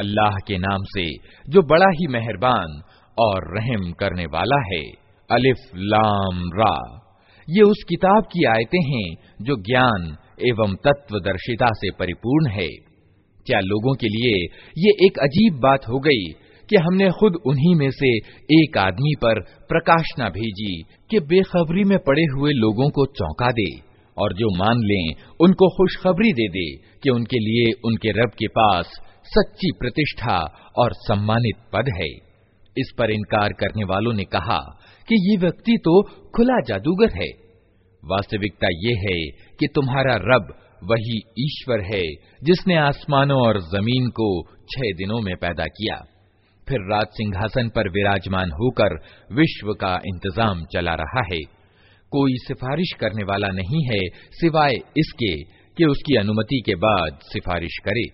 अल्लाह के नाम से जो बड़ा ही मेहरबान और रहम करने वाला है अलिफ लाम रा ये उस किताब की आयतें हैं जो ज्ञान एवं तत्वदर्शिता से परिपूर्ण है। क्या लोगों के लिए ये एक अजीब बात हो गई कि हमने खुद उन्हीं में से एक आदमी पर प्रकाशना भेजी कि बेखबरी में पड़े हुए लोगों को चौंका दे और जो मान लें, उनको खुशखबरी दे दे कि उनके लिए उनके रब के पास सच्ची प्रतिष्ठा और सम्मानित पद है। इस पर इनकार करने वालों ने कहा कि ये व्यक्ति तो खुला जादूगर है। वास्तविकता ये है कि तुम्हारा रब वही ईश्वर है जिसने आसमानों और ज़मीन को छह दिनों में पैदा किया। फिर राज सिंहासन पर विराजमान होकर विश्व का इंतज़ाम चला रहा है। कोई सिफारिश करने वाला नहीं है सिवाय इसके कि उसकी अनुमति के बाद सिफारिश करे।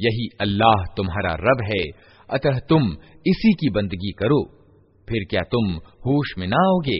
यही अल्लाह तुम्हारा रब है, अतः तुम इसी की बंदगी करो। फिर क्या तुम होश में ना आओगे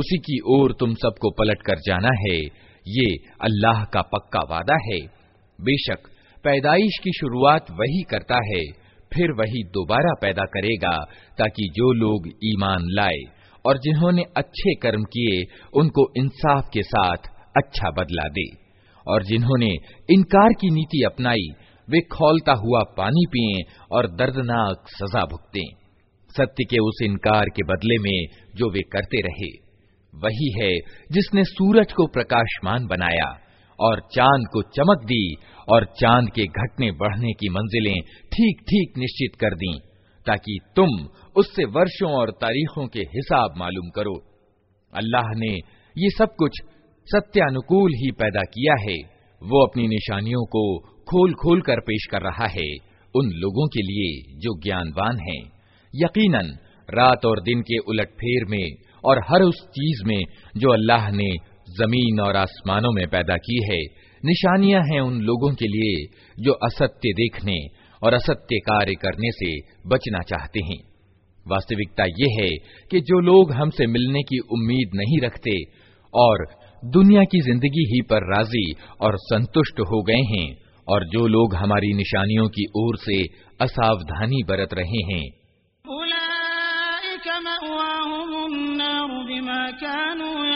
उसी की ओर तुम सबको पलट कर जाना है ये अल्लाह का पक्का वादा है बेशक पैदाइश की शुरुआत वही करता है, फिर वही दोबारा पैदा करेगा, ताकि जो लोग ईमान लाए और जिन्होंने अच्छे कर्म किए, उनको इंसाफ के साथ अच्छा बदला दे। और जिन्होंने इनकार की नीति अपनाई, वे खोलता हुआ पानी पिए और दर्दनाक सजा भुगते। सत्य के उस इनकार के बदले में जो वे करते रहे, वही है जिसने सूरज को प्रकाशमान बनाया। और चाँद को चमक दी और चाँद के घटने बढ़ने की मंजिलें ठीक ठीक निश्चित कर दी, ताकि तुम उससे वर्षों और तारीखों के हिसाब मालूम करो। अल्लाह ने ये सब कुछ सत्यानुकूल ही पैदा किया है। वो अपनी निशानियों को खोल खोल कर पेश कर रहा है, उन लोगों के लिए जो ज्ञानवान हैं। यकीनन, रात और दिन के उलटफेर में और हर उस चीज़ में जो अल्लाह ने ज़मीन और आसमानों में पैदा की है। निशानियाँ हैं उन लोगों के लिए जो असत्य देखने और असत्य कार्य करने से बचना चाहते हैं। वास्तविकता यह है कि जो लोग हमसे मिलने की उम्मीद नहीं रखते और दुनिया की ज़िंदगी ही पर राज़ी और संतुष्ट हो गए हैं और जो लोग हमारी निशानियों की ओर से असावधानी बरत रहे हैं। उला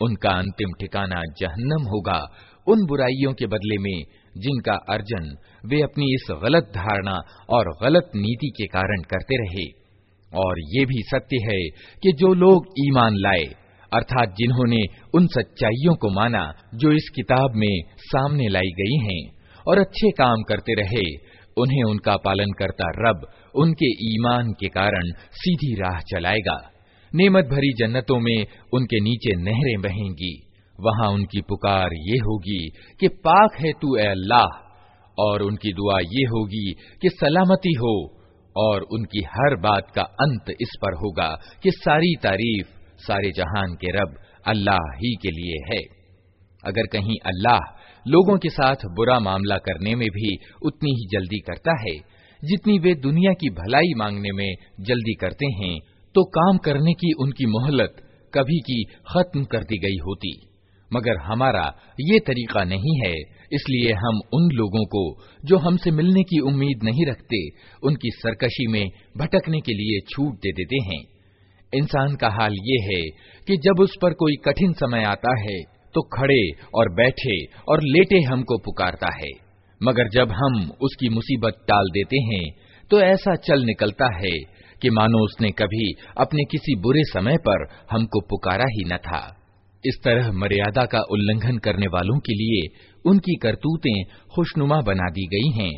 उनका अंतिम ठिकाना जहन्नम होगा उन बुराइयों के बदले में जिनका अर्जन वे अपनी इस गलत धारणा और गलत नीति के कारण करते रहे और ये भी सत्य है कि जो लोग ईमान लाए अर्थात जिन्होंने उन सच्चाइयों को माना जो इस किताब में सामने लाई गई हैं और अच्छे काम करते रहे, उन्हें उनका पालन करता रब उनके ईमान के कारण सीधी राह चलाएगा। नेमत भरी जन्नतों में उनके नीचे नहरें बहेंगी। वहाँ उनकी पुकार ये होगी कि पाक है तू ए अल्लाह, और उनकी दुआ ये होगी कि सलामती हो, और उनकी हर बात का अंत इस पर होगा कि सारी तारीफ़ सारे जहान के रब अल्लाह ही के लिए है। अगर कहीं अल्लाह लोगों के साथ बुरा मामला करने में भी उतनी ही जल्दी करता है, जितनी वे दुनिया की भलाई मांगने में जल्दी करते हैं तो काम करने की उनकी मोहलत कभी की खत्म कर दी गई होती। मगर हमारा ये तरीका नहीं है, इसलिए हम उन लोगों को जो हमसे मिलने की उम्मीद नहीं रखते, उनकी सरकशी में भटकने के लिए छूट दे देते हैं। इंसान का हाल ये है कि जब उस पर कोई कठिन समय आता है तो खड़े और बैठे और लेटे हमको पुकारता है। मगर जब हम उसकी मुसीबत टाल देते हैं तो ऐसा चल निकलता है कि मानो उसने कभी अपने किसी बुरे समय पर हमको पुकारा ही न था। इस तरह मर्यादा का उल्लंघन करने वालों के लिए उनकी करतूतें खुशनुमा बना दी गई हैं।